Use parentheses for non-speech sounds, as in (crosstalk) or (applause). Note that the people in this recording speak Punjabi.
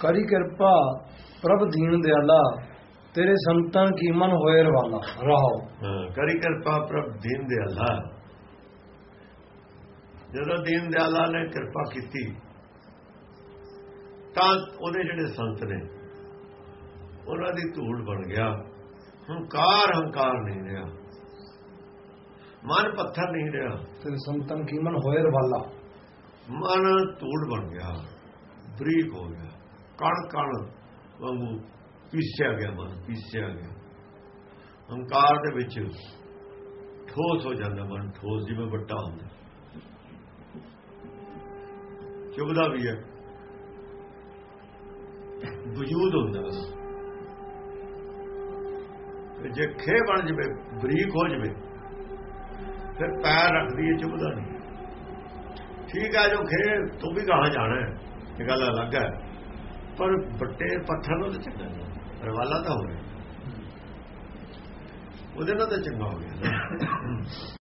ਕਰੀ ਕਿਰਪਾ ਪ੍ਰਭ ਦੀਨ ਦਿਆਲਾ ਤੇਰੇ ਸੰਤਾਂ ਕੀ ਮਨ ਹੋਏ ਰਵਾਲਾ ਰਹਾਓ। ਕਰੀ ਕਿਰਪਾ ਪ੍ਰਭ ਦੀਨ ਦਿਆਲਾ। ਜਦੋਂ ਦੀਨ ਦਿਆਲਾ ਨੇ ਕਿਰਪਾ ਕੀਤੀ ਤਾਂ ਉਹਦੇ ਜਿਹੜੇ ਸੰਤ ਨੇ ਉਹਨਾਂ ਦੀ ਧੂੜ ਬਣ ਗਿਆ। ਹੰਕਾਰ ਹੰਕਾਰ ਨਹੀਂ ਰਿਹਾ। ਮਨ ਪੱਥਰ ਨਹੀਂ ਰਿਹਾ। ਤੇਰੇ ਸੰਤਾਂ ਕੀ ਮਨ ਹੋਏ ਰਵਾਲਾ। ਮਨ ਧੂੜ ਬਣ ਗਿਆ। ਬਰੀਕ ਹੋ ਗਿਆ। ਕਣ ਕਣ ਵਾਂਗੂ ਪੀਸਿਆ ਗਿਆ ਮਨ, ਪੀਸਿਆ ਗਿਆ। ਹੰਕਾਰ ਦੇ ਵਿੱਚ ਠੋਸ ਹੋ ਜਾਂਦਾ ਮਨ, ਠੋਸ ਜਿਵੇਂ ਵੱਟਾ ਹੁੰਦਾ। ਚੁਭਦਾ ਵੀ ਹੈ। ਵਜੂਦ ਹੁੰਦਾ। ਜੇ ਖੇ ਬਣ ਜਵੇ, ਬਰੀਕ ਹੋ ਜਵੇ, ਫਿਰ ਪੈਰ ਰੱਖਦੀ ਹੈ, ਚੁਭਦਾ ਨਹੀਂ। ਠੀਕ ਹੈ, ਜੋ ਖੇ ਤੂੰ ਵੀ ਕਹਾਂ ਜਾਣਾ ਹੈ। ਇਹ ਗੱਲ ਅਲੱਗ ਹੈ। ਪਰ ਵੱਟੇ ਪੱਥਰ ਤਾਂ ਚੰਗਾ ਰਵਾਲਾ ਤਾਂ ਹੋ ਗਿਆ। ਉਹਦੇ ਨਾਲ ਤਾਂ ਚੰਗਾ ਹੋ ਗਿਆ (laughs)